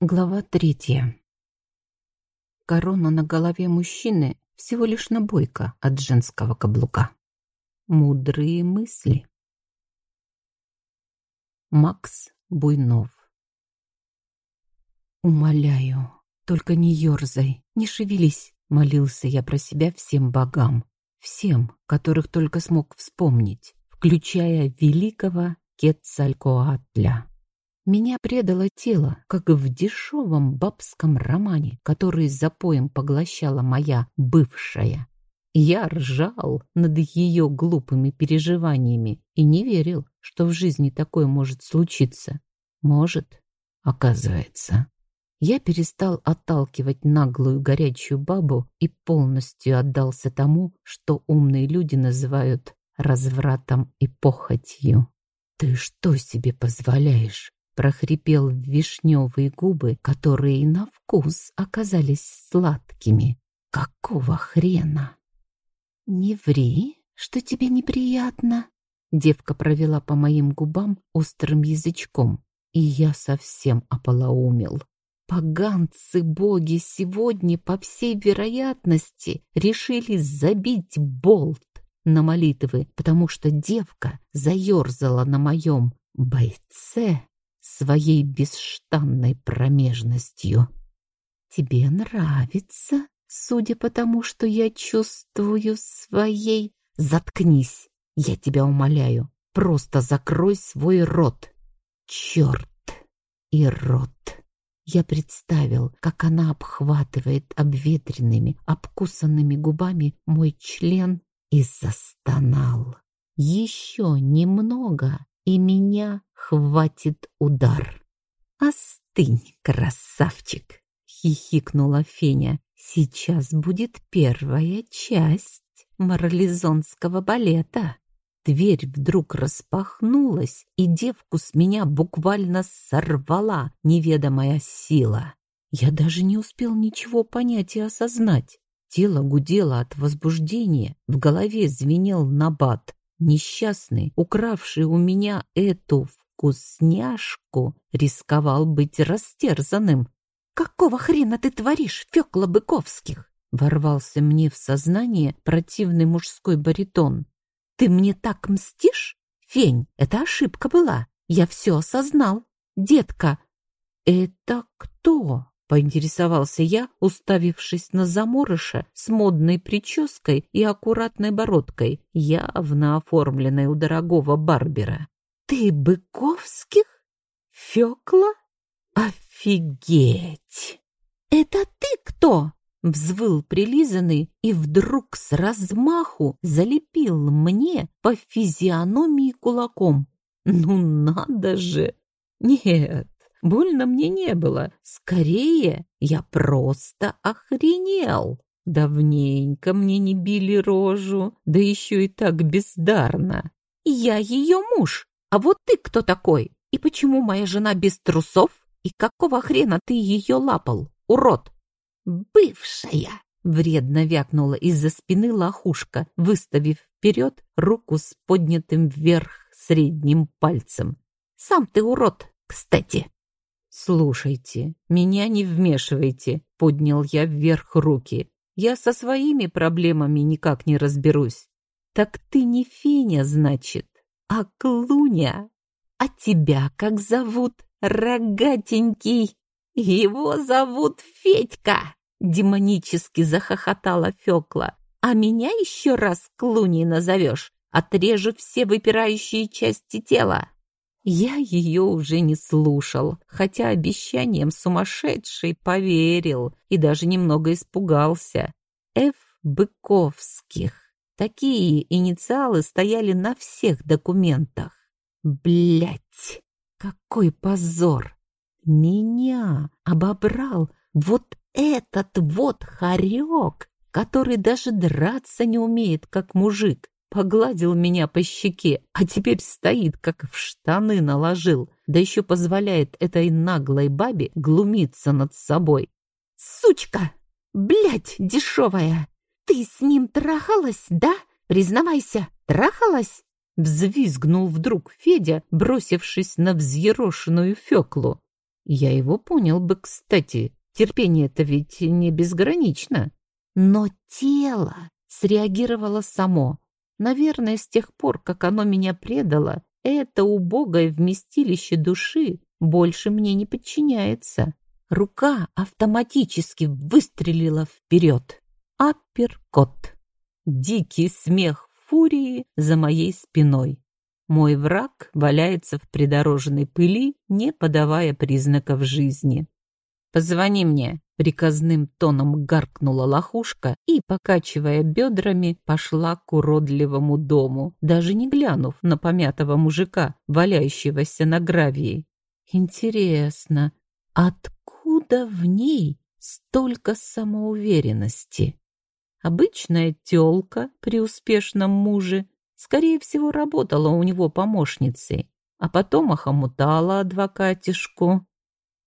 Глава третья. Корона на голове мужчины всего лишь набойка от женского каблука. Мудрые мысли. Макс Буйнов. «Умоляю, только не ерзай, не шевелись», — молился я про себя всем богам, всем, которых только смог вспомнить, включая великого Кетцалькоатля. Меня предало тело, как в дешевом бабском романе, который за поем поглощала моя бывшая. Я ржал над ее глупыми переживаниями и не верил, что в жизни такое может случиться. Может, оказывается. Я перестал отталкивать наглую горячую бабу и полностью отдался тому, что умные люди называют развратом и похотью. «Ты что себе позволяешь?» Прохрипел в вишневые губы, которые на вкус оказались сладкими. Какого хрена? Не ври, что тебе неприятно. Девка провела по моим губам острым язычком, и я совсем ополоумел. Поганцы-боги сегодня, по всей вероятности, решили забить болт на молитвы, потому что девка заерзала на моем бойце своей бесштанной промежностью. Тебе нравится, судя по тому, что я чувствую своей... Заткнись, я тебя умоляю, просто закрой свой рот. Черт и рот. Я представил, как она обхватывает обветренными, обкусанными губами мой член и застонал. Еще немного, и меня хватит удар. «Остынь, красавчик!» — хихикнула Феня. «Сейчас будет первая часть марлезонского балета». Дверь вдруг распахнулась, и девку с меня буквально сорвала неведомая сила. Я даже не успел ничего понять и осознать. Тело гудело от возбуждения, в голове звенел набат. Несчастный, укравший у меня эту вкусняшку, рисковал быть растерзанным. «Какого хрена ты творишь, Фёкла Быковских?» Ворвался мне в сознание противный мужской баритон. «Ты мне так мстишь? Фень, это ошибка была. Я все осознал. Детка!» «Это кто?» Поинтересовался я, уставившись на заморыша с модной прической и аккуратной бородкой, явно оформленной у дорогого барбера. «Ты Быковских? Фёкла? Офигеть! Это ты кто?» Взвыл прилизанный и вдруг с размаху залепил мне по физиономии кулаком. «Ну надо же! Нет, Больно мне не было. Скорее, я просто охренел. Давненько мне не били рожу, да еще и так бездарно. Я ее муж. А вот ты кто такой? И почему моя жена без трусов? И какого хрена ты ее лапал, урод? Бывшая! Вредно вякнула из-за спины лохушка, выставив вперед руку с поднятым вверх средним пальцем. «Сам ты урод, кстати!» «Слушайте, меня не вмешивайте», — поднял я вверх руки. «Я со своими проблемами никак не разберусь». «Так ты не Феня, значит, а Клуня. А тебя как зовут, рогатенький?» «Его зовут Федька!» — демонически захохотала Фёкла. «А меня еще раз Клуней назовешь, отрежу все выпирающие части тела». Я ее уже не слушал, хотя обещанием сумасшедший поверил и даже немного испугался. Ф. Быковских. Такие инициалы стояли на всех документах. Блять, какой позор! Меня обобрал вот этот вот хорек, который даже драться не умеет, как мужик. Погладил меня по щеке, а теперь стоит, как в штаны наложил, да еще позволяет этой наглой бабе глумиться над собой. «Сучка! Блядь, дешевая! Ты с ним трахалась, да? Признавайся, трахалась?» Взвизгнул вдруг Федя, бросившись на взъерошенную Феклу. Я его понял бы, кстати. Терпение-то ведь не безгранично. Но тело среагировало само. Наверное, с тех пор, как оно меня предало, это убогое вместилище души больше мне не подчиняется. Рука автоматически выстрелила вперед. Апперкот. Дикий смех фурии за моей спиной. Мой враг валяется в придорожной пыли, не подавая признаков жизни. «Позвони мне», — приказным тоном гаркнула лохушка и, покачивая бедрами, пошла к уродливому дому, даже не глянув на помятого мужика, валяющегося на гравии. «Интересно, откуда в ней столько самоуверенности?» Обычная тёлка при успешном муже скорее всего, работала у него помощницей, а потом охомутала адвокатишку.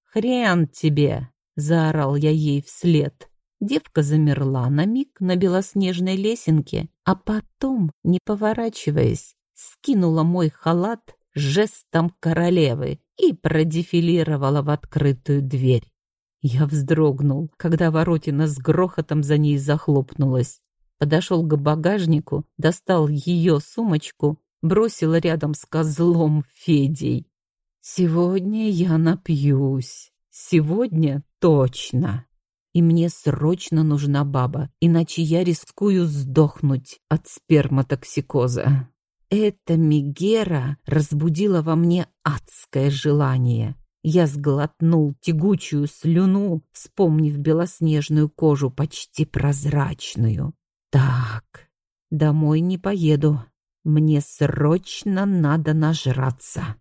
«Хрен тебе!» — заорал я ей вслед. Девка замерла на миг на белоснежной лесенке, а потом, не поворачиваясь, скинула мой халат жестом королевы и продефилировала в открытую дверь. Я вздрогнул, когда воротина с грохотом за ней захлопнулась подошел к багажнику, достал ее сумочку, бросил рядом с козлом Федей. «Сегодня я напьюсь. Сегодня точно. И мне срочно нужна баба, иначе я рискую сдохнуть от сперматоксикоза». Эта Мегера разбудила во мне адское желание. Я сглотнул тягучую слюну, вспомнив белоснежную кожу, почти прозрачную. Так, домой не поеду. Мне срочно надо нажраться.